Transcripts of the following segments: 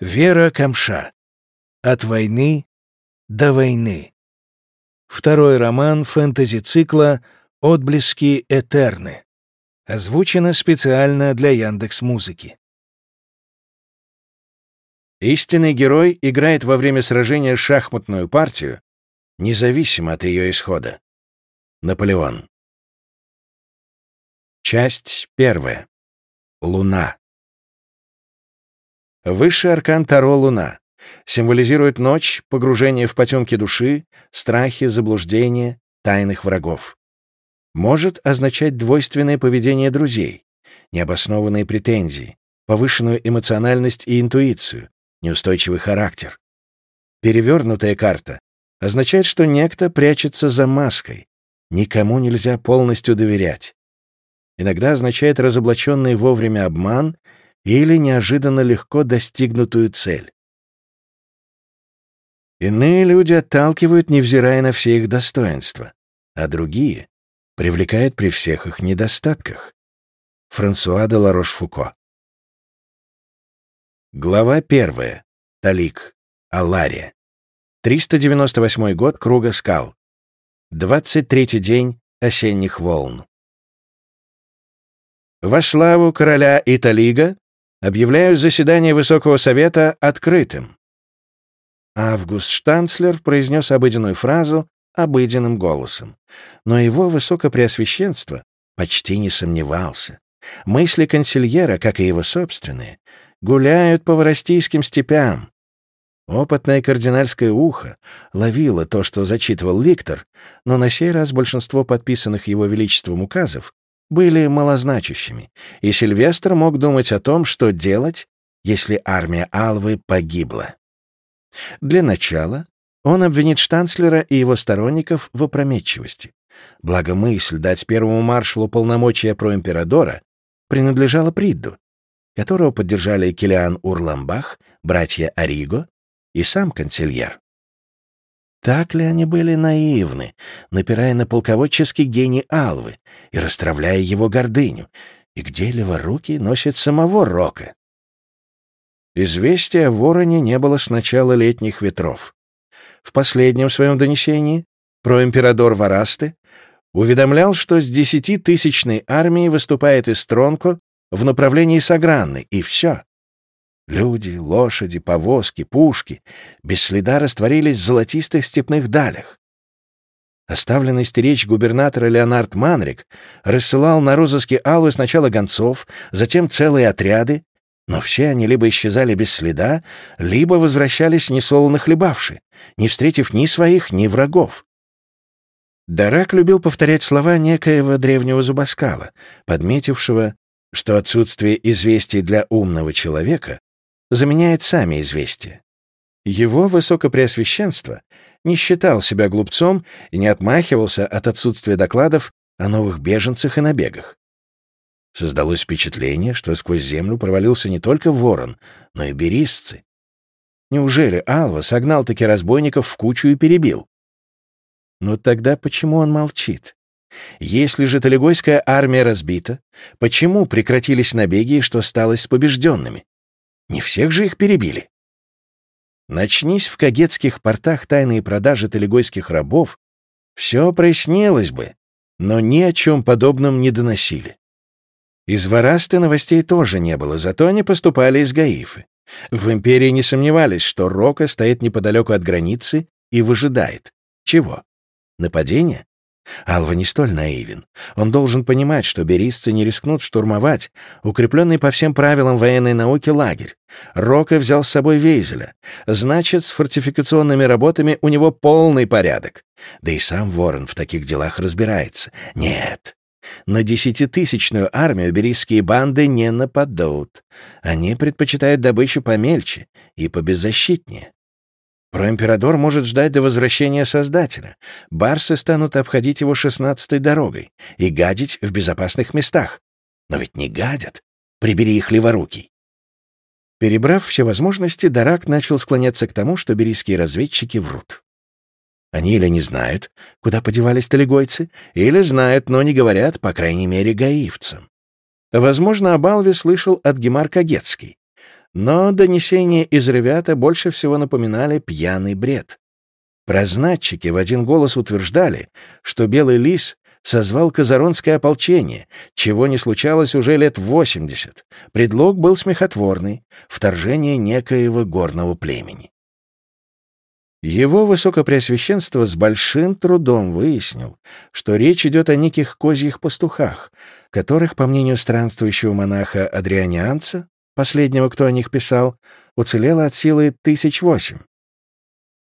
Вера Камша. От войны до войны. Второй роман фэнтези-цикла «Отблески Этерны». Озвучено специально для Яндекс Музыки. Истинный герой играет во время сражения шахматную партию, независимо от ее исхода. Наполеон. Часть первая. Луна. Высший аркан Таро — Луна. Символизирует ночь, погружение в потемки души, страхи, заблуждения, тайных врагов. Может означать двойственное поведение друзей, необоснованные претензии, повышенную эмоциональность и интуицию, неустойчивый характер. Перевернутая карта означает, что некто прячется за маской. Никому нельзя полностью доверять. Иногда означает разоблаченный вовремя обман или неожиданно легко достигнутую цель. Иные люди отталкивают, невзирая на все их достоинства, а другие привлекают при всех их недостатках. Франсуа де Ларош-Фуко Глава первая. Талик. Алария. 398 год Круга скал. 23-й день осенних волн. Во славу короля Италига Объявляю заседание Высокого Совета открытым». Август Штанцлер произнес обыденную фразу обыденным голосом, но его высокопреосвященство почти не сомневался. Мысли консильера, как и его собственные, гуляют по воростийским степям. Опытное кардинальское ухо ловило то, что зачитывал Ликтор, но на сей раз большинство подписанных его величеством указов были малозначащими, и Сильвестр мог думать о том, что делать, если армия Алвы погибла. Для начала он обвинит штанцлера и его сторонников в опрометчивости. Благо мысль дать первому маршалу полномочия проимперадора принадлежала Придду, которого поддержали Килиан Урламбах, братья Ариго и сам консильер. Так ли они были наивны, напирая на полководческий гений Алвы и расстравляя его гордыню? И где леворуки носят самого Рока? Известия о вороне не было с начала летних ветров. В последнем своем донесении проимперадор Варасты уведомлял, что с десятитысячной армией выступает из Тронко в направлении Сагранны, и все. Люди, лошади, повозки, пушки без следа растворились в золотистых степных далях. Оставленный стеречь губернатора Леонард Манрик рассылал на розыске Алвы сначала гонцов, затем целые отряды, но все они либо исчезали без следа, либо возвращались несолоно хлебавши, не встретив ни своих, ни врагов. Дарак любил повторять слова некоего древнего зубоскала, подметившего, что отсутствие известий для умного человека заменяет сами известия. Его высокопреосвященство не считал себя глупцом и не отмахивался от отсутствия докладов о новых беженцах и набегах. Создалось впечатление, что сквозь землю провалился не только ворон, но и беристцы. Неужели Алва согнал-таки разбойников в кучу и перебил? Но тогда почему он молчит? Если же Талигойская армия разбита, почему прекратились набеги и что стало с побежденными? Не всех же их перебили. Начнись в кагетских портах тайные продажи талигойских рабов, все прояснилось бы, но ни о чем подобном не доносили. Из Варасты новостей тоже не было, зато они поступали из Гаифы. В империи не сомневались, что Рока стоит неподалеку от границы и выжидает. Чего? Нападения? Алва не столь наивен. Он должен понимать, что берисцы не рискнут штурмовать укрепленный по всем правилам военной науки лагерь. Рока взял с собой Вейзеля. Значит, с фортификационными работами у него полный порядок. Да и сам Ворон в таких делах разбирается. Нет. На десятитысячную армию берийские банды не нападут. Они предпочитают добычу помельче и побеззащитнее. Проимперадор может ждать до возвращения Создателя. Барсы станут обходить его шестнадцатой дорогой и гадить в безопасных местах. Но ведь не гадят. Прибери их леворукий. Перебрав все возможности, Дарак начал склоняться к тому, что берийские разведчики врут. Они или не знают, куда подевались талигойцы, или знают, но не говорят, по крайней мере, гаивцам. Возможно, о Балве слышал от Гемар Кагетский. Но донесения из Ревята больше всего напоминали пьяный бред. Прознатчики в один голос утверждали, что Белый Лис созвал казаронское ополчение, чего не случалось уже лет восемьдесят. Предлог был смехотворный — вторжение некоего горного племени. Его Высокопреосвященство с большим трудом выяснил, что речь идет о неких козьих пастухах, которых, по мнению странствующего монаха Адрианианца, последнего, кто о них писал, уцелело от силы тысяч восемь.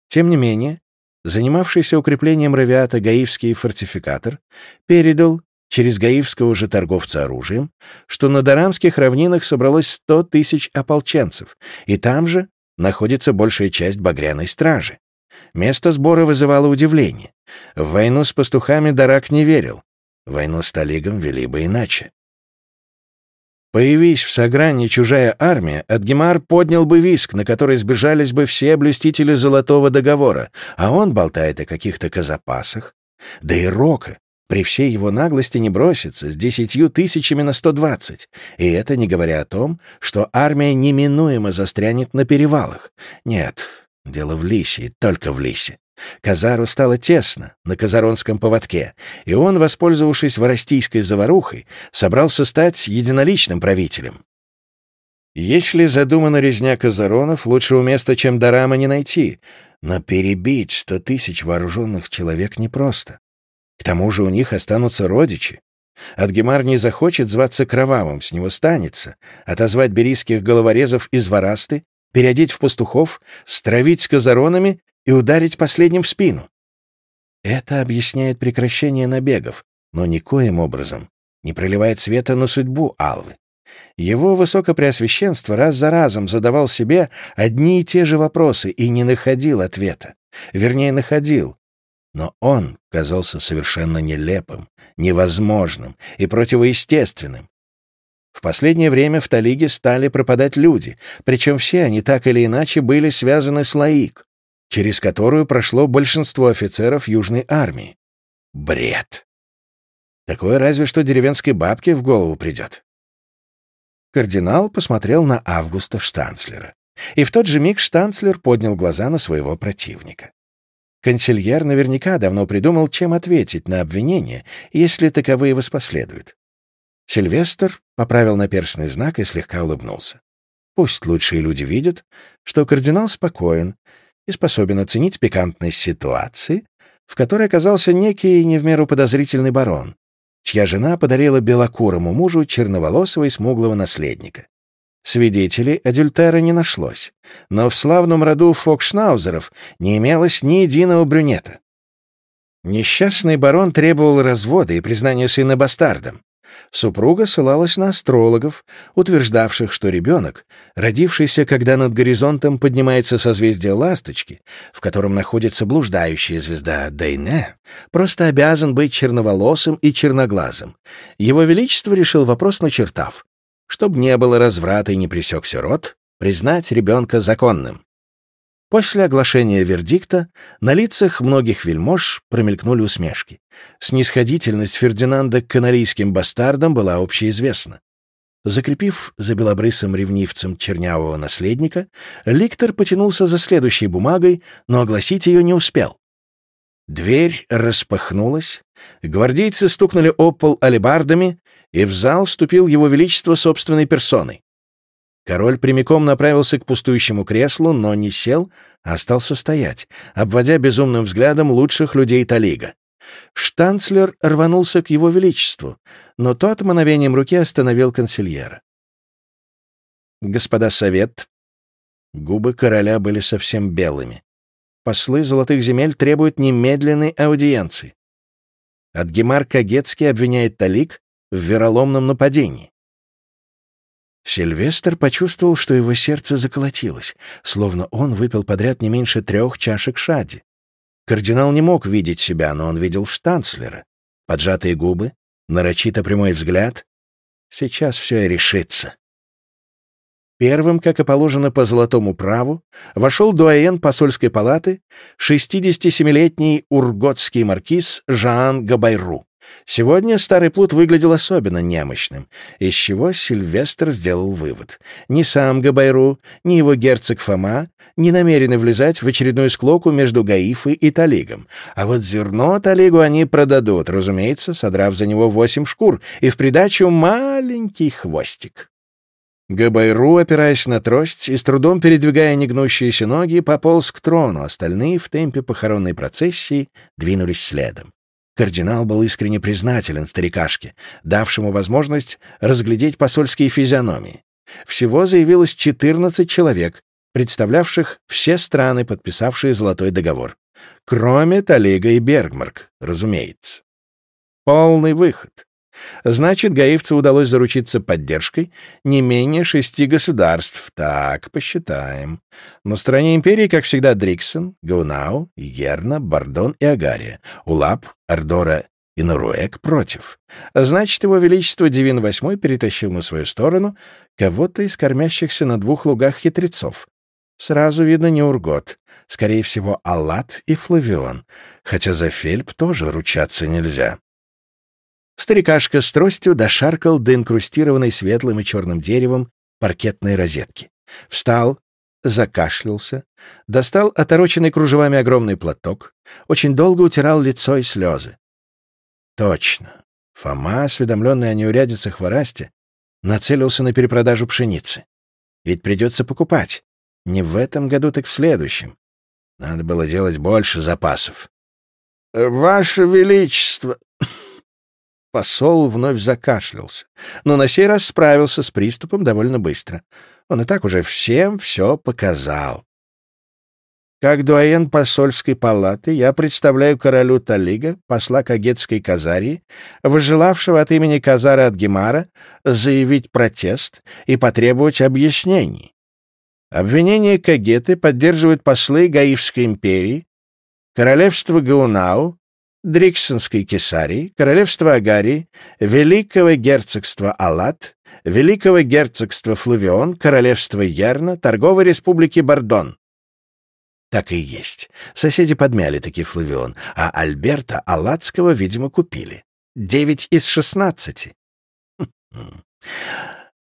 Тем не менее, занимавшийся укреплением Равиата гаивский фортификатор передал через гаивского же торговца оружием, что на Дарамских равнинах собралось сто тысяч ополченцев, и там же находится большая часть багряной стражи. Место сбора вызывало удивление. В войну с пастухами Дарак не верил. Войну с Талигом вели бы иначе. Появись в Сагране чужая армия, Адгемар поднял бы виск, на который сбежались бы все блюстители Золотого договора, а он болтает о каких-то казапасах. Да и Рока при всей его наглости не бросится с десятью тысячами на сто двадцать, и это не говоря о том, что армия неминуемо застрянет на перевалах. Нет, дело в Лисе, только в Лисе. Казару стало тесно на казаронском поводке, и он, воспользовавшись воростийской заварухой, собрался стать единоличным правителем. Если задумана резня казаронов, лучшего места, чем Дарама, не найти, но перебить сто тысяч вооруженных человек непросто. К тому же у них останутся родичи. Адгемар не захочет зваться кровавым, с него станется, отозвать берийских головорезов из Варасты, переодеть в пастухов, стравить с казаронами и ударить последним в спину. Это объясняет прекращение набегов, но никоим образом не проливает света на судьбу Алвы. Его высокопреосвященство раз за разом задавал себе одни и те же вопросы и не находил ответа. Вернее, находил. Но он казался совершенно нелепым, невозможным и противоестественным. В последнее время в Талиге стали пропадать люди, причем все они так или иначе были связаны с Лаик через которую прошло большинство офицеров Южной армии. Бред. Такое разве что деревенской бабке в голову придет. Кардинал посмотрел на Августа Штанцлера. И в тот же миг Штанцлер поднял глаза на своего противника. Консильер наверняка давно придумал, чем ответить на обвинение, если таковые воспоследуют. Сильвестр поправил наперстный знак и слегка улыбнулся. Пусть лучшие люди видят, что кардинал спокоен и способен оценить пикантность ситуации, в которой оказался некий не в меру подозрительный барон, чья жена подарила белокурому мужу черноволосого и смуглого наследника. Свидетелей адюльтера не нашлось, но в славном роду Фокшнаузеров не имелось ни единого брюнета. Несчастный барон требовал развода и признания сына бастардом, Супруга ссылалась на астрологов, утверждавших, что ребенок, родившийся, когда над горизонтом поднимается созвездие ласточки, в котором находится блуждающая звезда Дейне, просто обязан быть черноволосым и черноглазым. Его Величество решил вопрос начертав. Чтобы не было разврата и не пресекся род, признать ребенка законным. После оглашения вердикта на лицах многих вельмож промелькнули усмешки. Снисходительность Фердинанда к канарийским бастардам была общеизвестна. Закрепив за белобрысым ревнивцем чернявого наследника, Ликтор потянулся за следующей бумагой, но огласить ее не успел. Дверь распахнулась, гвардейцы стукнули об пол алебардами, и в зал вступил его величество собственной персоной. Король прямиком направился к пустующему креслу, но не сел, а остался стоять, обводя безумным взглядом лучших людей Талига. Штанцлер рванулся к его величеству, но тот мановением руки остановил консильера. «Господа совет...» Губы короля были совсем белыми. Послы золотых земель требуют немедленной аудиенции. Адгемар Кагетский обвиняет Талик в вероломном нападении. Сильвестр почувствовал, что его сердце заколотилось, словно он выпил подряд не меньше трех чашек шади. Кардинал не мог видеть себя, но он видел штанцлера. Поджатые губы, нарочито прямой взгляд. Сейчас все и решится. Первым, как и положено по золотому праву, вошел дуаен посольской палаты, 67-летний урготский маркиз Жан Габайру, Сегодня старый плут выглядел особенно немощным, из чего Сильвестр сделал вывод. Ни сам Габайру, ни его герцог Фома не намерены влезать в очередную склоку между Гаифой и Талигом. А вот зерно Талигу они продадут, разумеется, содрав за него восемь шкур, и в придачу маленький хвостик. Габайру, опираясь на трость и с трудом передвигая негнущиеся ноги, пополз к трону, остальные в темпе похоронной процессии двинулись следом. Кардинал был искренне признателен старикашке, давшему возможность разглядеть посольские физиономии. Всего заявилось 14 человек, представлявших все страны, подписавшие Золотой договор. Кроме Талига и Бергмарк, разумеется. Полный выход. Значит, гаивцу удалось заручиться поддержкой не менее шести государств. Так, посчитаем. На стороне империи, как всегда, Дриксон, Гаунау, Ерна, Бардон и Агария. Улап, Ардора и Наруэк против. Значит, его величество Дивин VIII перетащил на свою сторону кого-то из кормящихся на двух лугах хитрецов. Сразу видно не Ургот. Скорее всего, Аллат и Флавион. Хотя за Фельп тоже ручаться нельзя. Старикашка с тростью дошаркал до инкрустированной светлым и черным деревом паркетной розетки. Встал, закашлялся, достал отороченный кружевами огромный платок, очень долго утирал лицо и слезы. Точно. Фома, осведомленный о неурядицах в Арасте, нацелился на перепродажу пшеницы. Ведь придется покупать. Не в этом году, так в следующем. Надо было делать больше запасов. «Ваше Величество!» Посол вновь закашлялся, но на сей раз справился с приступом довольно быстро. Он и так уже всем все показал. Как дуаен посольской палаты я представляю королю Талига, посла Кагетской Казарии, выжелавшего от имени Казара Адгимара заявить протест и потребовать объяснений. Обвинение Кагеты поддерживают послы Гаивской империи, королевство Гаунау, Дриксонской Кесарии, Королевства Агарии, Великого герцогства Алат, Великого герцогства Флавион, Королевства Ярна, Торговой республики Бордон. Так и есть. Соседи подмяли таки Флавион, а Альберта Алатского, видимо, купили. Девять из шестнадцати.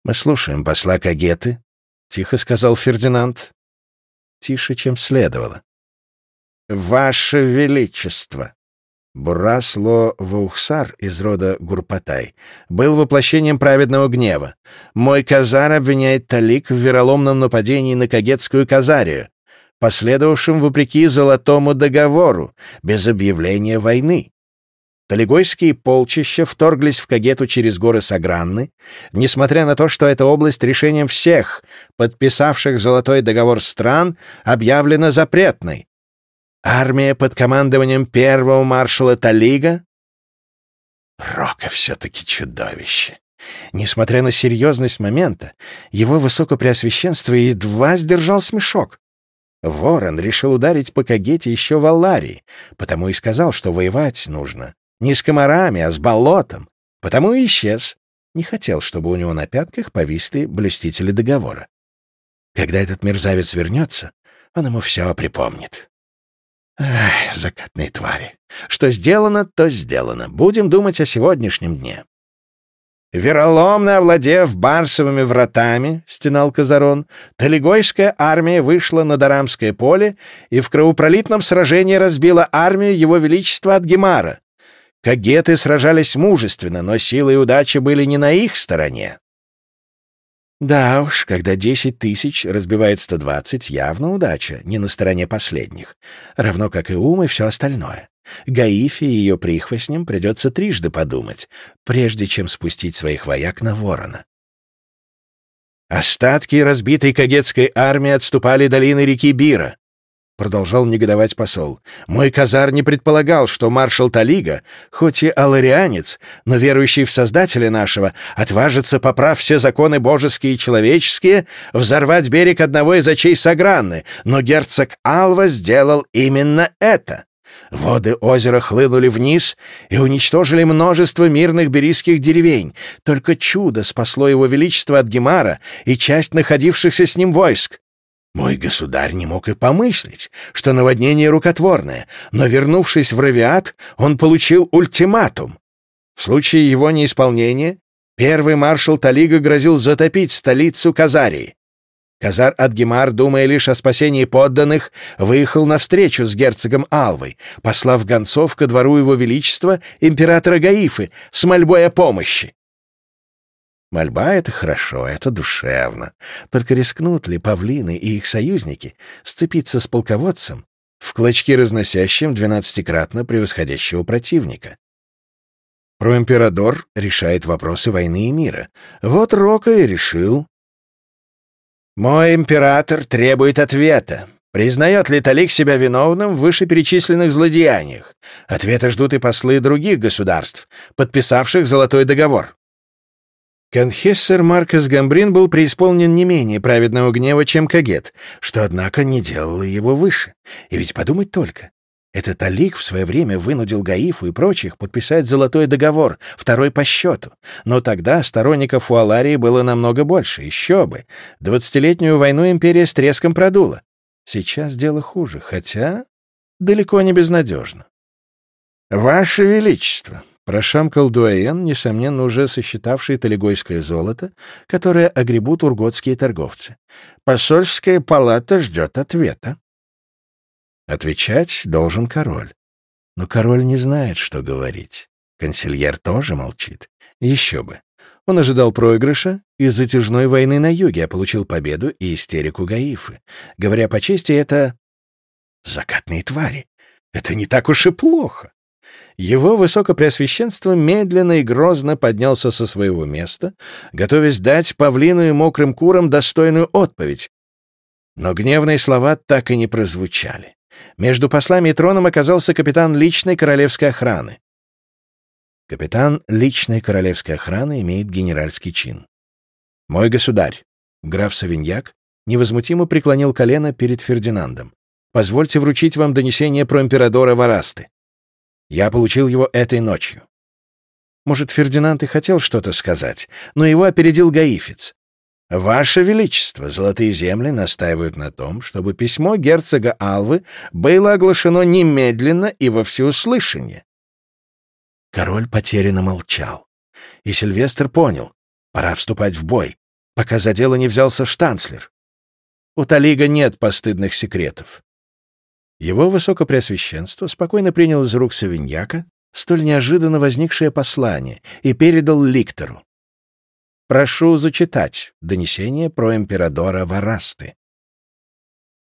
«Мы слушаем посла Кагеты», — тихо сказал Фердинанд. Тише, чем следовало. «Ваше Величество!» Бурасло Ваухсар из рода Гурпатай был воплощением праведного гнева. Мой казар обвиняет Талик в вероломном нападении на Кагетскую казарию, последовавшем вопреки Золотому договору, без объявления войны. Талигойские полчища вторглись в Кагету через горы Сагранны, несмотря на то, что эта область решением всех, подписавших Золотой договор стран, объявлена запретной, Армия под командованием первого маршала Талига? Рока все-таки чудовище. Несмотря на серьезность момента, его высокопреосвященство едва сдержал смешок. Ворон решил ударить по Кагете еще в Алларии, потому и сказал, что воевать нужно не с комарами, а с болотом, потому и исчез. Не хотел, чтобы у него на пятках повисли блюстители договора. Когда этот мерзавец вернется, он ему все припомнит. Эх, закатные твари. Что сделано, то сделано. Будем думать о сегодняшнем дне. «Вероломно овладев Барсовыми вратами, — стенал Казарон, — Талигойская армия вышла на Дарамское поле и в кровопролитном сражении разбила армию Его Величества от Гемара. Кагеты сражались мужественно, но силы и удача были не на их стороне. Да уж, когда десять тысяч разбивает сто двадцать, явно удача, не на стороне последних. Равно как и ум и все остальное. Гаифе и ее прихвостням придется трижды подумать, прежде чем спустить своих вояк на ворона. Остатки разбитой кагетской армии отступали долины реки Бира. Продолжал негодовать посол. «Мой казар не предполагал, что маршал Талига, хоть и аларианец, но верующий в Создателя нашего, отважится, поправ все законы божеские и человеческие, взорвать берег одного из очей Сагранны, но герцог Алва сделал именно это». Воды озера хлынули вниз и уничтожили множество мирных берийских деревень. Только чудо спасло его величество от Гемара и часть находившихся с ним войск. Мой государь не мог и помыслить, что наводнение рукотворное, но, вернувшись в Равиат, он получил ультиматум. В случае его неисполнения первый маршал Талига грозил затопить столицу Казарии. Казар Адгимар, думая лишь о спасении подданных, выехал навстречу с герцогом Алвой, послав гонцов ко двору его величества императора Гаифы с мольбой о помощи. Мольба — это хорошо, это душевно. Только рискнут ли павлины и их союзники сцепиться с полководцем в клочки разносящим двенадцатикратно превосходящего противника? Проимперадор решает вопросы войны и мира. Вот Рока и решил. «Мой император требует ответа. Признает ли Талик себя виновным в вышеперечисленных злодеяниях? Ответа ждут и послы других государств, подписавших Золотой договор». Конхессер Маркос Гамбрин был преисполнен не менее праведного гнева, чем Кагет, что, однако, не делало его выше. И ведь подумать только, этот Алик в свое время вынудил Гаифу и прочих подписать золотой договор, второй по счету. Но тогда сторонников Уаларии было намного больше, еще бы. Двадцатилетнюю войну империя с треском продула. Сейчас дело хуже, хотя далеко не безнадежно. «Ваше Величество!» — прошамкал Дуаен, несомненно, уже сосчитавший талигойское золото, которое огребут урготские торговцы. «Посольская палата ждет ответа». Отвечать должен король. Но король не знает, что говорить. Консильер тоже молчит. Еще бы. Он ожидал проигрыша из затяжной войны на юге, а получил победу и истерику Гаифы. Говоря по чести, это... Закатные твари. Это не так уж и плохо. Его высокопреосвященство медленно и грозно поднялся со своего места, готовясь дать павлину и мокрым курам достойную отповедь. Но гневные слова так и не прозвучали. Между послами и троном оказался капитан личной королевской охраны. Капитан личной королевской охраны имеет генеральский чин. «Мой государь», — граф Савиньяк, невозмутимо преклонил колено перед Фердинандом. «Позвольте вручить вам донесение про императора Варасты. Я получил его этой ночью». Может, Фердинанд и хотел что-то сказать, но его опередил Гаифец. «Ваше Величество, Золотые земли настаивают на том, чтобы письмо герцога Алвы было оглашено немедленно и во всеуслышание». Король потерянно молчал. И Сильвестр понял, пора вступать в бой, пока за дело не взялся штанцлер. У Талига нет постыдных секретов. Его высокопреосвященство спокойно принял из рук Савиньяка столь неожиданно возникшее послание и передал ликтору. Прошу зачитать донесение про императора Варасты.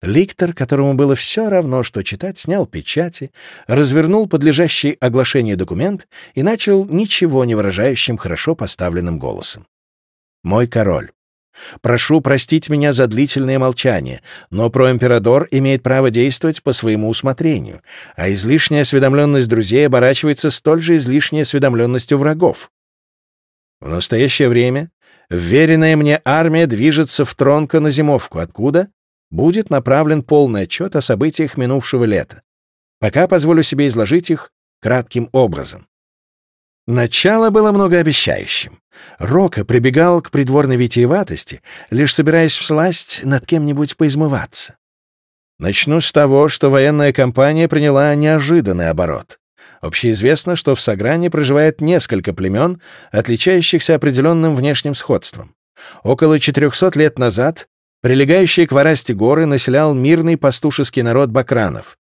Ликтор, которому было все равно, что читать, снял печати, развернул подлежащий оглашению документ и начал ничего не выражающим хорошо поставленным голосом. «Мой король, прошу простить меня за длительное молчание, но проимператор имеет право действовать по своему усмотрению, а излишняя осведомленность друзей оборачивается столь же излишней осведомленностью врагов. В настоящее время Вверенная мне армия движется в Тронко на зимовку, откуда будет направлен полный отчет о событиях минувшего лета. Пока позволю себе изложить их кратким образом. Начало было многообещающим. Рока прибегал к придворной витиеватости, лишь собираясь всласть над кем-нибудь поизмываться. Начну с того, что военная кампания приняла неожиданный оборот. Общеизвестно, что в Сагране проживает несколько племен, отличающихся определенным внешним сходством. Около 400 лет назад прилегающие к Варасте горы населял мирный пастушеский народ бакранов.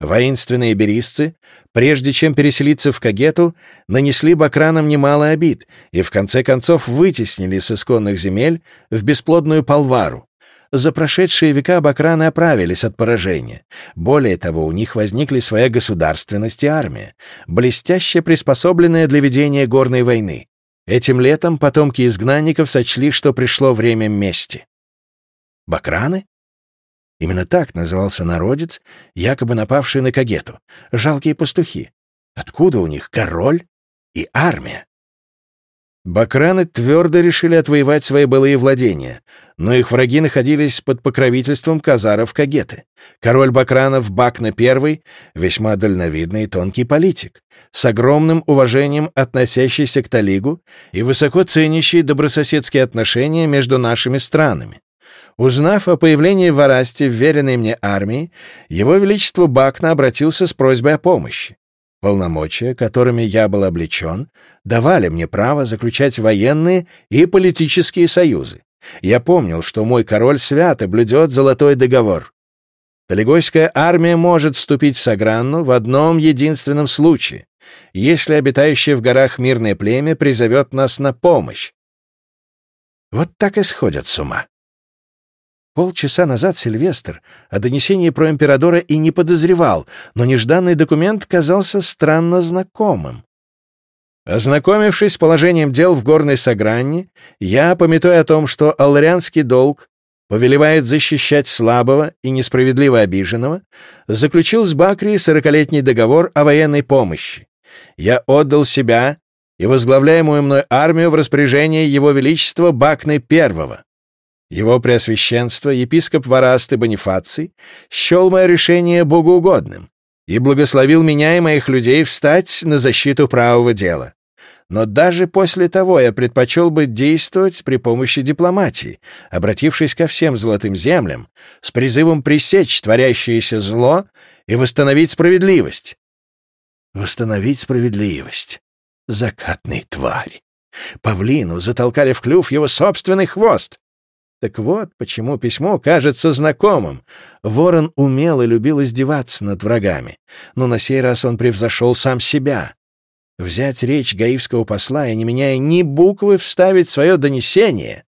Воинственные берисцы, прежде чем переселиться в Кагету, нанесли бакранам немало обид и в конце концов вытеснили с исконных земель в бесплодную Палвару за прошедшие века бакраны оправились от поражения. Более того, у них возникли своя государственность и армия, блестяще приспособленная для ведения горной войны. Этим летом потомки изгнанников сочли, что пришло время мести. Бакраны? Именно так назывался народец, якобы напавший на Кагету. Жалкие пастухи. Откуда у них король и армия? Бакраны твердо решили отвоевать свои былые владения, но их враги находились под покровительством казаров Кагеты. Король Бакранов Бакна I — весьма дальновидный и тонкий политик, с огромным уважением относящийся к Талигу и высоко ценящий добрососедские отношения между нашими странами. Узнав о появлении в Арасте веренной мне армии, его величество Бакна обратился с просьбой о помощи. Полномочия, которыми я был облечен, давали мне право заключать военные и политические союзы. Я помнил, что мой король свято блюдет золотой договор. Талигойская армия может вступить в Сагранну в одном единственном случае, если обитающее в горах мирное племя призовет нас на помощь. Вот так и сходят с ума. Полчаса назад Сильвестр о донесении про императора и не подозревал, но нежданный документ казался странно знакомым. Ознакомившись с положением дел в горной Сагранне, я, пометуя о том, что алларианский долг повелевает защищать слабого и несправедливо обиженного, заключил с Бакри сорокалетний договор о военной помощи. Я отдал себя и возглавляемую мной армию в распоряжение Его Величества Бакны Первого. Его Преосвященство, епископ Варасты Бонифаций, счел мое решение богоугодным и благословил меня и моих людей встать на защиту правого дела. Но даже после того я предпочел бы действовать при помощи дипломатии, обратившись ко всем золотым землям с призывом пресечь творящееся зло и восстановить справедливость. Восстановить справедливость. Закатный тварь. Павлину затолкали в клюв его собственный хвост. Так вот, почему письмо кажется знакомым. Ворон умел и любил издеваться над врагами, но на сей раз он превзошел сам себя. Взять речь гаивского посла и, не меняя ни буквы, вставить свое донесение.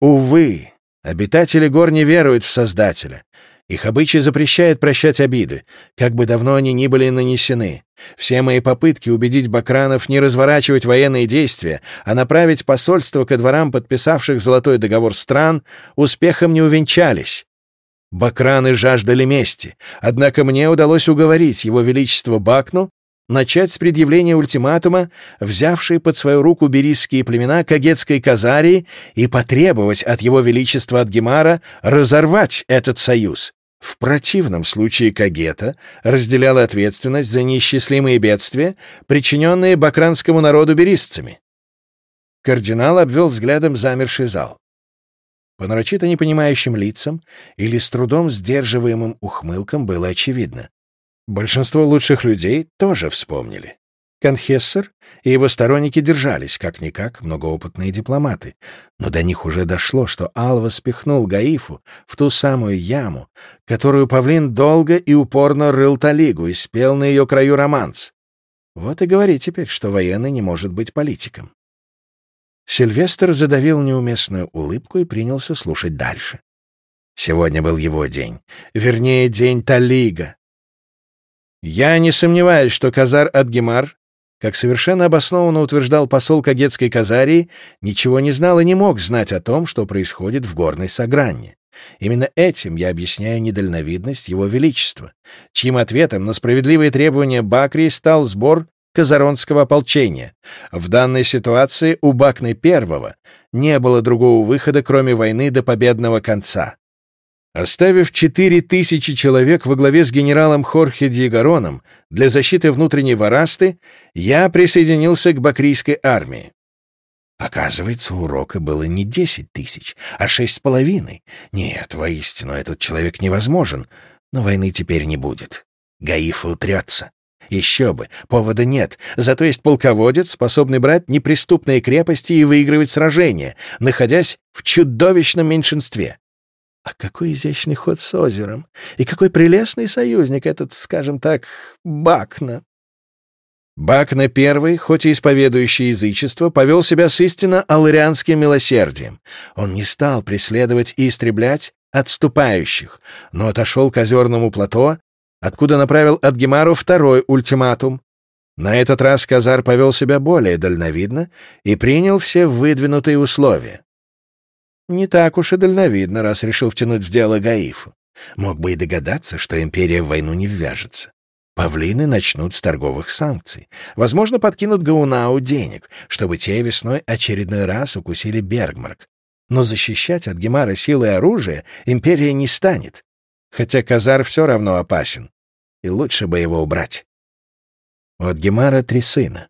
Увы, обитатели гор не веруют в Создателя, их обычай запрещает прощать обиды, как бы давно они ни были нанесены. Все мои попытки убедить Бакранов не разворачивать военные действия, а направить посольство ко дворам подписавших золотой договор стран, успехом не увенчались. Бакраны жаждали мести, однако мне удалось уговорить его величество Бакну начать с предъявления ультиматума, взявшей под свою руку берийские племена Кагетской Казарии, и потребовать от его величества Адгемара разорвать этот союз. В противном случае Кагета разделяла ответственность за неисчислимые бедствия, причиненные бакранскому народу беристцами. Кардинал обвел взглядом замерший зал. По нарочито непонимающим лицам или с трудом сдерживаемым ухмылкам было очевидно. Большинство лучших людей тоже вспомнили. Конхессер и его сторонники держались, как-никак, многоопытные дипломаты. Но до них уже дошло, что Алва спихнул Гаифу в ту самую яму, которую Павлин долго и упорно рыл Талигу и спел на ее краю романс. Вот и говори теперь, что военный не может быть политиком. Сильвестр задавил неуместную улыбку и принялся слушать дальше. Сегодня был его день, вернее, день Талига. Я не сомневаюсь, что Казар Адгемар как совершенно обоснованно утверждал посол Кагетской Казарии, ничего не знал и не мог знать о том, что происходит в горной Сагранне. Именно этим я объясняю недальновидность Его Величества, чьим ответом на справедливые требования Бакрии стал сбор казаронского ополчения. В данной ситуации у Бакны Первого не было другого выхода, кроме войны до победного конца. Оставив четыре тысячи человек во главе с генералом Хорхе Дигароном для защиты внутренней Варасты, я присоединился к бакрийской армии. Оказывается, урока было не десять тысяч, а шесть с половиной. Нет, воистину, этот человек невозможен, но войны теперь не будет. Гаифа утрется. Еще бы, повода нет, зато есть полководец, способный брать неприступные крепости и выигрывать сражения, находясь в чудовищном меньшинстве. А какой изящный ход с озером! И какой прелестный союзник этот, скажем так, Бакна! Бакна первый, хоть и исповедующий язычество, повел себя с истинно алларианским милосердием. Он не стал преследовать и истреблять отступающих, но отошел к озерному плато, откуда направил Адгемару второй ультиматум. На этот раз Казар повел себя более дальновидно и принял все выдвинутые условия. Не так уж и дальновидно, раз решил втянуть в дело Гаифу. Мог бы и догадаться, что империя в войну не ввяжется. Павлины начнут с торговых санкций. Возможно, подкинут Гаунау денег, чтобы те весной очередной раз укусили Бергмарк. Но защищать от Гемара силы и оружия империя не станет. Хотя Казар все равно опасен. И лучше бы его убрать. От Гемара три сына.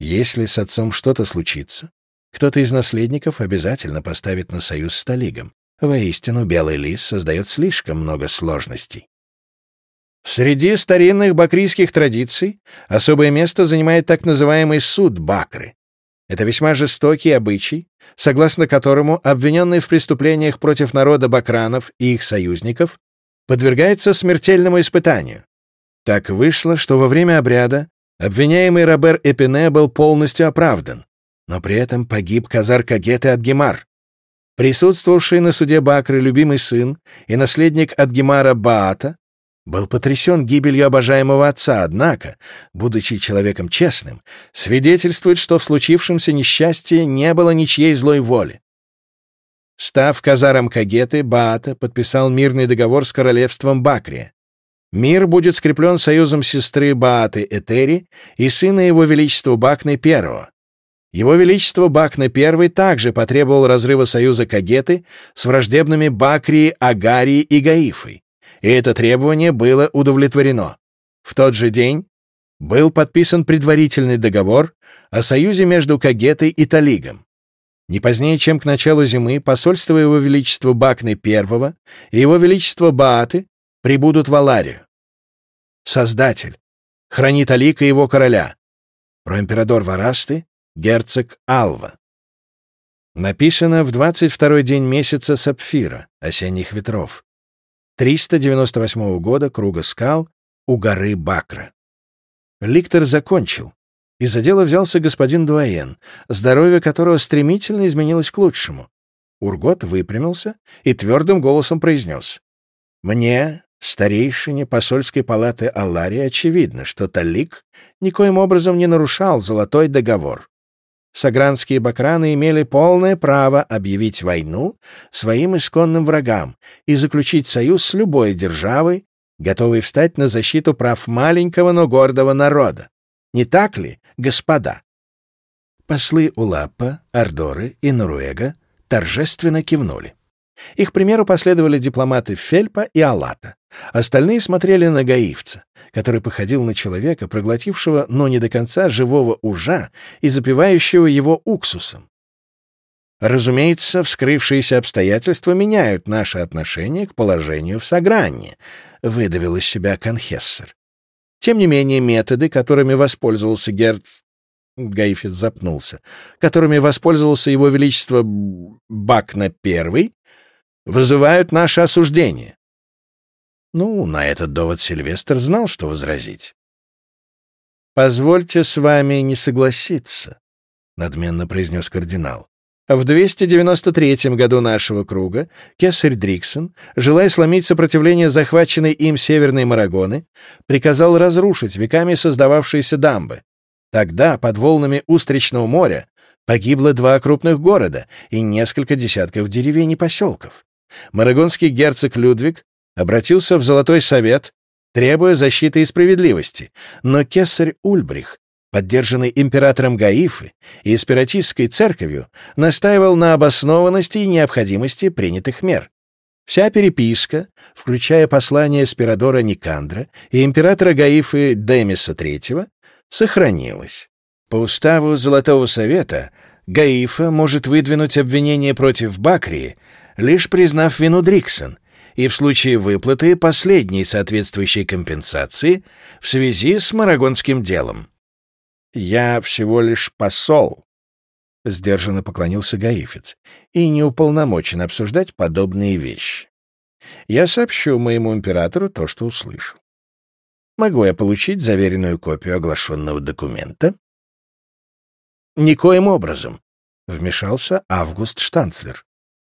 Если с отцом что-то случится, кто-то из наследников обязательно поставит на союз с Талигом. Воистину, Белый Лис создает слишком много сложностей. Среди старинных бакрийских традиций особое место занимает так называемый суд Бакры. Это весьма жестокий обычай, согласно которому обвиненный в преступлениях против народа бакранов и их союзников подвергается смертельному испытанию. Так вышло, что во время обряда обвиняемый Робер Эпине был полностью оправдан, но при этом погиб Казар Кагет и Адгемар. Присутствовавший на суде Бакры любимый сын и наследник Адгемара Баата был потрясен гибелью обожаемого отца, однако, будучи человеком честным, свидетельствует, что в случившемся несчастье не было ничьей злой воли. Став казаром Кагеты, Баата подписал мирный договор с королевством Бакрия. Мир будет скреплен союзом сестры Бааты Этери и сына его величества Бакны I. Его величество Бакны I также потребовал разрыва союза Кагеты с враждебными Бакрии, Агарии и Гаифой и это требование было удовлетворено. В тот же день был подписан предварительный договор о союзе между Кагетой и Талигом. Не позднее, чем к началу зимы, посольство Его Величества Бакны I и Его Величество Бааты прибудут в Аларию. Создатель, хранит Алика его короля, проимперадор Варасты, герцог Алва. Написано в 22 день месяца Сапфира, осенних ветров. 398 года круга скал у горы Бакра. Ликтор закончил, и за дело взялся господин Дуаен, здоровье которого стремительно изменилось к лучшему. Ургот выпрямился и твердым голосом произнес. «Мне, старейшине посольской палаты Алларии, очевидно, что Талик никоим образом не нарушал золотой договор. Сагранские бакраны имели полное право объявить войну своим исконным врагам и заключить союз с любой державой, готовой встать на защиту прав маленького, но гордого народа. Не так ли, господа? Послы Улаппа, Ардоры и Норуэга торжественно кивнули. Их примеру последовали дипломаты Фельпа и Алата. Остальные смотрели на гаивца, который походил на человека, проглотившего, но не до конца, живого ужа и запивающего его уксусом. Разумеется, вскрывшиеся обстоятельства меняют наше отношение к положению в Сагранне, выдавил из себя Конхессер. Тем не менее, методы, которыми воспользовался Герц... Гаифец запнулся, которыми воспользовался его величество Бакна I, вызывают наше осуждение. Ну, на этот довод Сильвестр знал, что возразить. «Позвольте с вами не согласиться», — надменно произнес кардинал. В 293 году нашего круга кесарь Дриксон, желая сломить сопротивление захваченной им Северной Марагоны, приказал разрушить веками создававшиеся дамбы. Тогда под волнами Устричного моря погибло два крупных города и несколько десятков деревень и поселков. Марагонский герцог Людвиг обратился в Золотой Совет, требуя защиты и справедливости, но кесарь Ульбрих, поддержанный императором Гаифы и спиратистской церковью, настаивал на обоснованности и необходимости принятых мер. Вся переписка, включая послание Спирадора Никандра и императора Гаифы Демиса III, сохранилась. По уставу Золотого Совета Гаифа может выдвинуть обвинение против Бакрии, лишь признав вину Дриксон, и в случае выплаты последней соответствующей компенсации в связи с Марагонским делом. «Я всего лишь посол», — сдержанно поклонился Гаифец, «и не уполномочен обсуждать подобные вещи. Я сообщу моему императору то, что услышал. Могу я получить заверенную копию оглашенного документа?» «Никоим образом», — вмешался Август Штанцлер.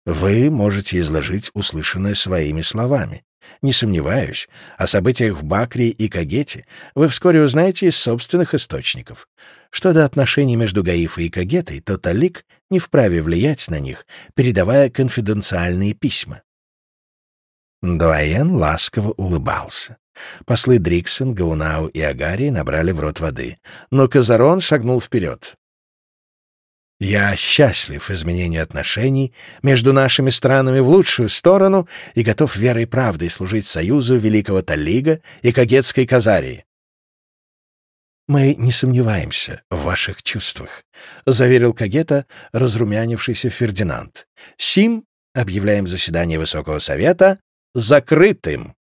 Вы можете изложить услышанное своими словами. Не сомневаюсь, о событиях в Бакре и Кагете вы вскоре узнаете из собственных источников. Что до отношений между Гаифой и Кагетой, то Талик не вправе влиять на них, передавая конфиденциальные письма. Дуаен ласково улыбался. Послы Дриксон, Гаунау и Агарий набрали в рот воды, но Казарон шагнул вперед. Я счастлив изменению отношений между нашими странами в лучшую сторону и готов верой и правдой служить союзу Великого Талига и Кагетской Казарии. «Мы не сомневаемся в ваших чувствах», — заверил Кагета разрумянившийся Фердинанд. «Сим объявляем заседание Высокого Совета закрытым».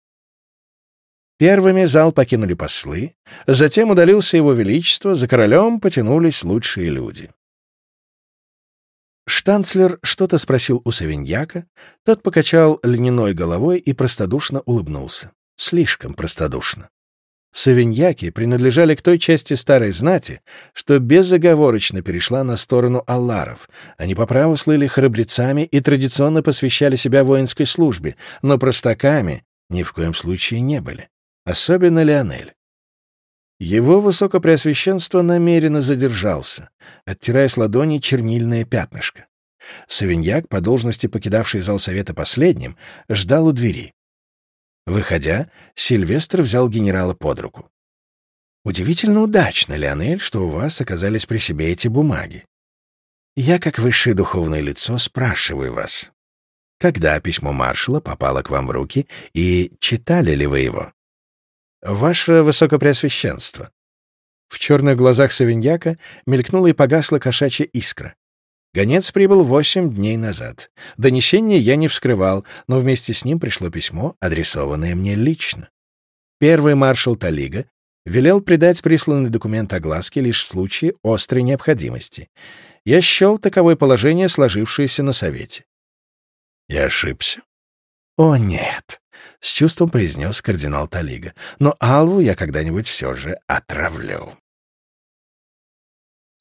Первыми зал покинули послы, затем удалился его величество, за королем потянулись лучшие люди. Штанцлер что-то спросил у Савиньяка, тот покачал льняной головой и простодушно улыбнулся. Слишком простодушно. Савиньяки принадлежали к той части старой знати, что безоговорочно перешла на сторону алларов. Они по праву слыли храбрецами и традиционно посвящали себя воинской службе, но простаками ни в коем случае не были. Особенно Леонель. Его высокопреосвященство намеренно задержался, оттирая с ладони чернильное пятнышко. Савиньяк, по должности покидавший зал совета последним, ждал у двери. Выходя, Сильвестр взял генерала под руку. «Удивительно удачно, Леонель, что у вас оказались при себе эти бумаги. Я, как высшее духовное лицо, спрашиваю вас, когда письмо маршала попало к вам в руки и читали ли вы его?» «Ваше Высокопреосвященство». В черных глазах Савиньяка мелькнула и погасла кошачья искра. Гонец прибыл восемь дней назад. Донесение я не вскрывал, но вместе с ним пришло письмо, адресованное мне лично. Первый маршал Талига велел придать присланный документ огласке лишь в случае острой необходимости. Я счел таковое положение, сложившееся на совете. Я ошибся? О, нет, — с чувством произнес кардинал Талига. «Но Алву я когда-нибудь все же отравлю».